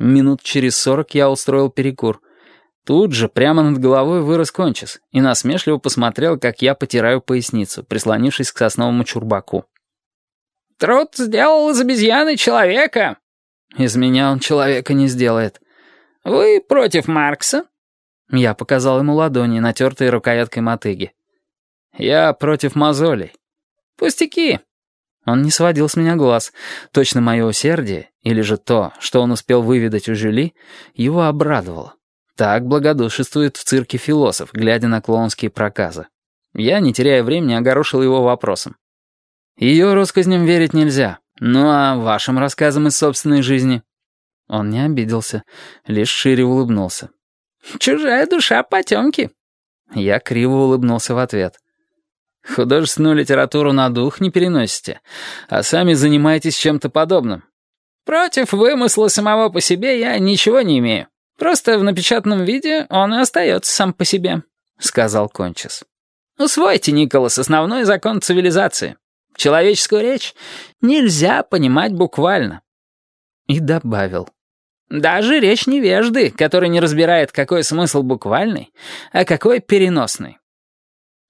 Минут через сорок я устроил перекур. Тут же прямо над головой вырос кончис и насмешливо посмотрел, как я потираю поясницу, прислонившись к сосновому чурбаку. «Труд сделал из обезьяны человека!» «Из меня он человека не сделает». «Вы против Маркса?» Я показал ему ладони, натертые рукояткой мотыги. «Я против мозолей». «Пустяки». Он не сводил с меня глаз. Точно мое усердие, или же то, что он успел выведать у Жюли, его обрадовало. Так благодушествует в цирке философ, глядя на клоунские проказы. Я, не теряя времени, огорошил его вопросом. Ее россказням верить нельзя. Ну а вашим рассказам из собственной жизни? Он не обиделся, лишь шире улыбнулся. «Чужая душа потемки». Я криво улыбнулся в ответ. «Художественную литературу на дух не переносите, а сами занимаетесь чем-то подобным». «Против вымысла самого по себе я ничего не имею. Просто в напечатанном виде он и остается сам по себе», — сказал Кончис. «Усвойте, Николас, основной закон цивилизации. Человеческую речь нельзя понимать буквально». И добавил. Даже речь невежды, который не разбирает, какой смысл буквальный, а какой переносный.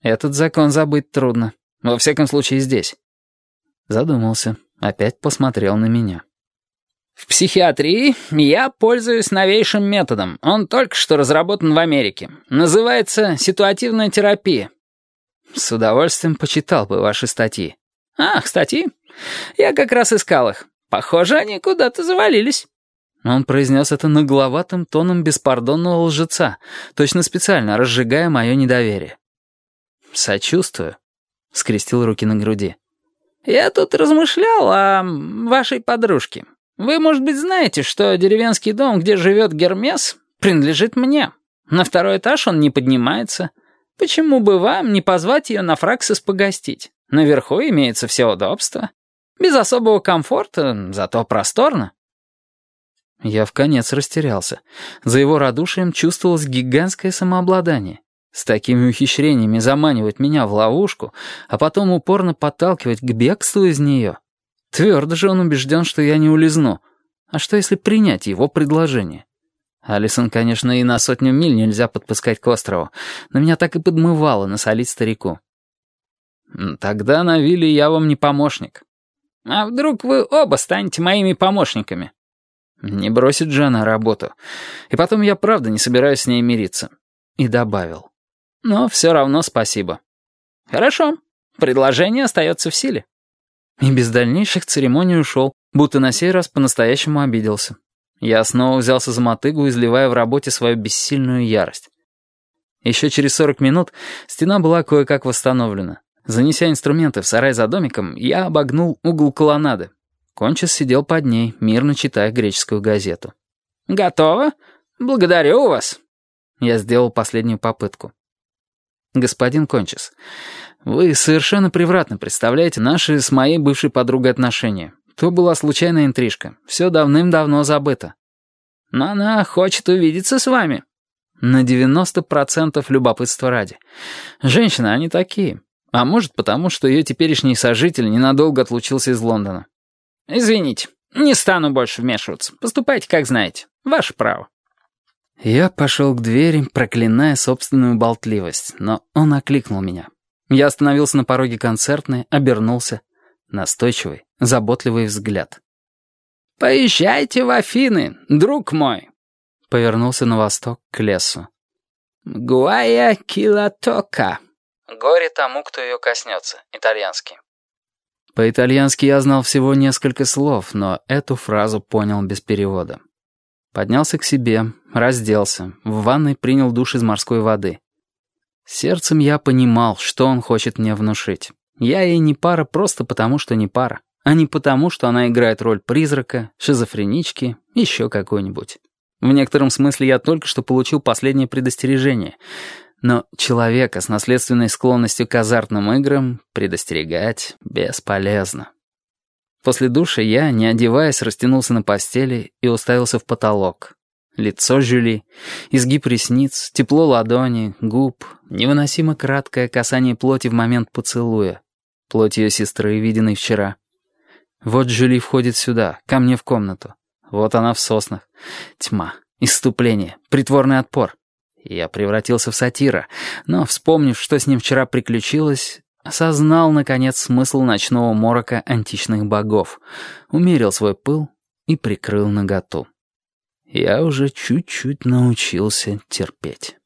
Этот закон забыть трудно. Во всяком случае, здесь. Задумался. Опять посмотрел на меня. В психиатрии я пользуюсь новейшим методом. Он только что разработан в Америке. Называется ситуативная терапия. С удовольствием почитал бы ваши статьи. Ах, статьи? Я как раз искал их. Похоже, они куда-то завалились. Он произнес это нагловатым тоном беспардонного лжеца, точно специально разжигая мое недоверие. «Сочувствую», — скрестил руки на груди. «Я тут размышлял о вашей подружке. Вы, может быть, знаете, что деревенский дом, где живет Гермес, принадлежит мне. На второй этаж он не поднимается. Почему бы вам не позвать ее на Фраксис погостить? Наверху имеется все удобства. Без особого комфорта, зато просторно». Я в конец растерялся. За его радушием чувствовалось гигантское самообладание. С такими ухищрениями заманивать меня в ловушку, а потом упорно подталкивать к бегству из нее. Твердо же он убежден, что я не улизну. А что, если принять его предложение? Алисон, конечно, и на сотню миль нельзя подпускать к острову, но меня так и подмывало насолить старику. Тогда на вилле я вам не помощник. А вдруг вы оба станете моими помощниками? Не бросит Джана работу. И потом я правда не собираюсь с ней мириться. И добавил. Но все равно спасибо. Хорошо. Предложение остается в силе. И без дальнейших церемоний ушел, будто на сей раз по-настоящему обиделся. Я снова взялся за мотыгу, изливая в работе свою бессильную ярость. Еще через 40 минут стена была кое-как восстановлена. Занеся инструменты в сарай за домиком, я обогнул угол колоннады, Кончис сидел под ней, мирно читая греческую газету. «Готово? Благодарю вас!» Я сделал последнюю попытку. «Господин Кончис, вы совершенно превратно представляете наши с моей бывшей подругой отношения. То была случайная интрижка. Все давным-давно забыто. Но она хочет увидеться с вами». На 90% любопытства ради. Женщины, они такие. А может, потому что ее теперешний сожитель ненадолго отлучился из Лондона. «Извините, не стану больше вмешиваться. Поступайте, как знаете. Ваше право». Я пошел к двери, проклиная собственную болтливость, но он окликнул меня. Я остановился на пороге концертной, обернулся. Настойчивый, заботливый взгляд. «Поезжайте в Афины, друг мой!» Повернулся на восток, к лесу. «Гуая килатока». «Горе тому, кто ее коснется», итальянский. По-итальянски я знал всего несколько слов, но эту фразу понял без перевода. Поднялся к себе, разделся, в ванной принял душ из морской воды. Сердцем я понимал, что он хочет мне внушить. Я ей не пара просто потому, что не пара, а не потому, что она играет роль призрака, шизофренички, еще какой-нибудь. В некотором смысле я только что получил последнее предостережение — но человека с наследственной склонностью к азартным играм предостерегать бесполезно. После душа я, не одеваясь, растянулся на постели и уставился в потолок. Лицо Жюли, изгиб ресниц, тепло ладони, губ, невыносимо краткое касание плоти в момент поцелуя. Плоть ее сестры, виденной вчера. Вот Жюли входит сюда, ко мне в комнату. Вот она в соснах. Тьма, иступление, притворный отпор. Я превратился в сатира, но, вспомнив, что с ним вчера приключилось, осознал, наконец, смысл ночного морока античных богов, умерил свой пыл и прикрыл наготу. Я уже чуть-чуть научился терпеть.